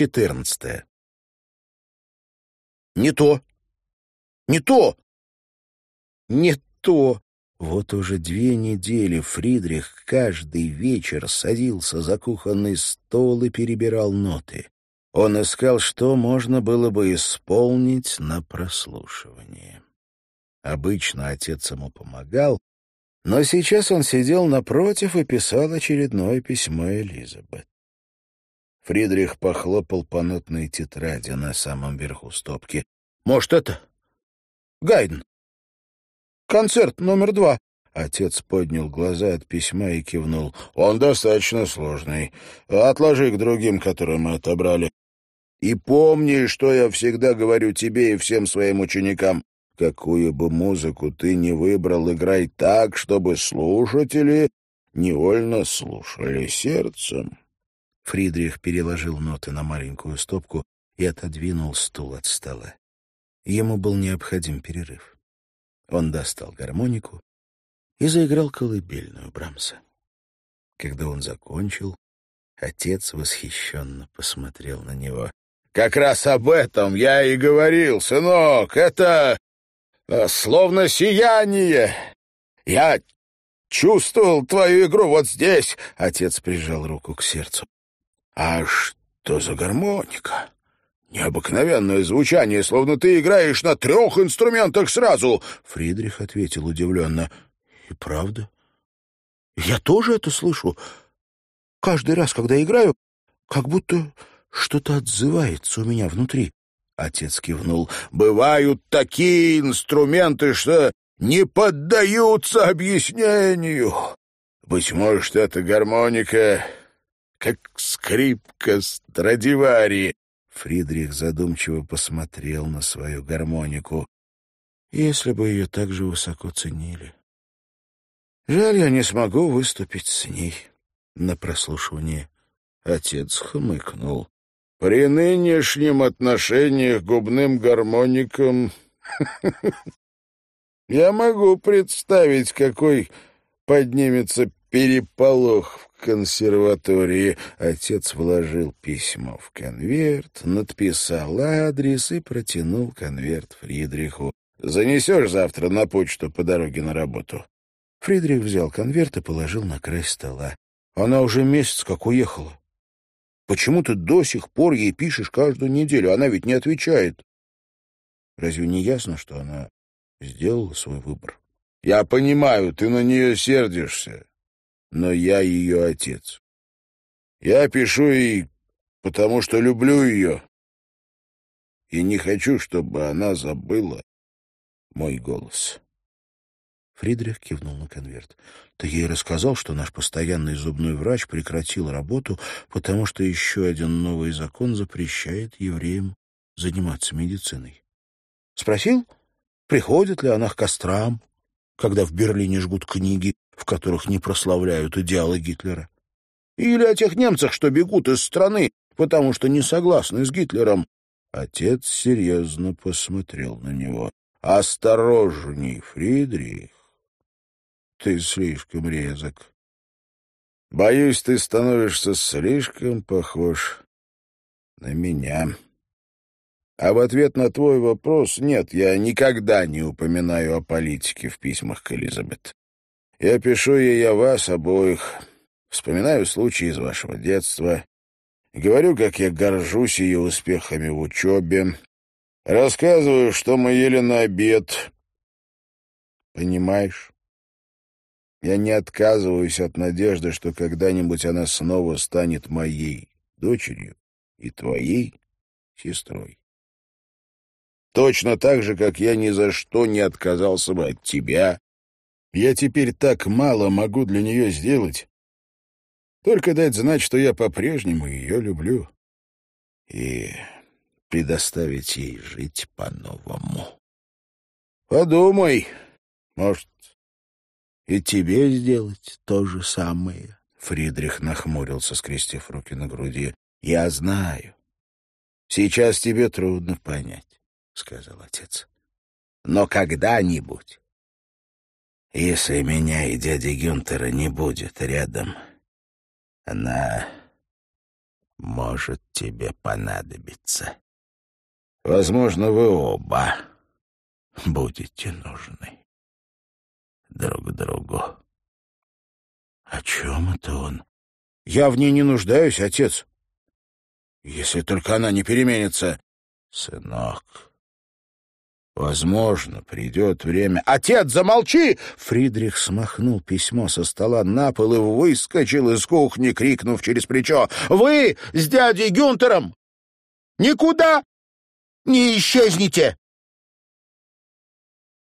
четырнадцатое. Не то. Не то. Не то. Вот уже две недели Фридрих каждый вечер садился за кухонный стол и перебирал ноты. Он искал, что можно было бы исполнить на прослушивание. Обычно отец ему помогал, но сейчас он сидел напротив и писал очередное письмо Элизабет. Фридрих похлопал по нотной тетради на самом верху стопки. «Может, это? Гайден? Концерт номер два?» Отец поднял глаза от письма и кивнул. «Он достаточно сложный. Отложи к другим, которые мы отобрали. И помни, что я всегда говорю тебе и всем своим ученикам. Какую бы музыку ты ни выбрал, играй так, чтобы слушатели невольно слушали сердцем. Фридрих переложил ноты на маленькую стопку и отодвинул стул от стола. Ему был необходим перерыв. Он достал гармонику и заиграл колыбельную Брамса. Когда он закончил, отец восхищенно посмотрел на него. «Как раз об этом я и говорил, сынок. Это Э, словно сияние. Я чувствовал твою игру вот здесь. Отец прижал руку к сердцу. А что за гармоника? Необыкновенное звучание, словно ты играешь на трех инструментах сразу. Фридрих ответил удивленно. И правда? Я тоже это слышу. Каждый раз, когда играю, как будто что-то отзывается у меня внутри. Отец кивнул. «Бывают такие инструменты, что не поддаются объяснению. Быть может, это гармоника, как скрипка Страдивари». Фридрих задумчиво посмотрел на свою гармонику. «Если бы ее так же высоко ценили. Жаль, я не смогу выступить с ней на прослушивании». Отец хмыкнул. При нынешнем отношении к губным гармоникам я могу представить, какой поднимется переполох в консерватории. Отец вложил письмо в конверт, надписал адрес и протянул конверт Фридриху. «Занесешь завтра на почту по дороге на работу?» Фридрих взял конверт и положил на край стола. Она уже месяц как уехала. Почему ты до сих пор ей пишешь каждую неделю? Она ведь не отвечает. Разве не ясно, что она сделала свой выбор? Я понимаю, ты на нее сердишься, но я ее отец. Я пишу ей, потому что люблю ее, и не хочу, чтобы она забыла мой голос. Фридрих кивнул на конверт. «Ты ей рассказал, что наш постоянный зубной врач прекратил работу, потому что еще один новый закон запрещает евреям заниматься медициной?» «Спросил, приходит ли она к кострам, когда в Берлине жгут книги, в которых не прославляют идеалы Гитлера? Или о тех немцах, что бегут из страны, потому что не согласны с Гитлером?» Отец серьезно посмотрел на него. «Осторожней, Фридрих!» ты слишком резок. Боюсь, ты становишься слишком похож на меня. А в ответ на твой вопрос нет, я никогда не упоминаю о политике в письмах к Элизабет. Я пишу ей о вас обоих, вспоминаю случаи из вашего детства, говорю, как я горжусь ее успехами в учебе, рассказываю, что мы ели на обед. Понимаешь? Я не отказываюсь от надежды, что когда-нибудь она снова станет моей дочерью и твоей сестрой. Точно так же, как я ни за что не отказался бы от тебя. Я теперь так мало могу для нее сделать. Только дать знать, что я по-прежнему ее люблю. И предоставить ей жить по-новому. Подумай, может, и тебе сделать то же самое. Фридрих нахмурился, скрестив руки на груди. Я знаю. Сейчас тебе трудно понять, сказал отец. Но когда-нибудь, если меня и дяди Гюнтера не будет рядом, она может тебе понадобиться. Возможно, вы оба будете нужны друг другу. О чем это он? Я в ней не нуждаюсь, отец. Если только она не переменится. Сынок, возможно, придет время... Отец, замолчи! Фридрих смахнул письмо со стола на пол и выскочил из кухни, крикнув через плечо. Вы с дядей Гюнтером никуда не исчезните!